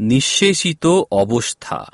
নিঃশেষিত অবস্থা।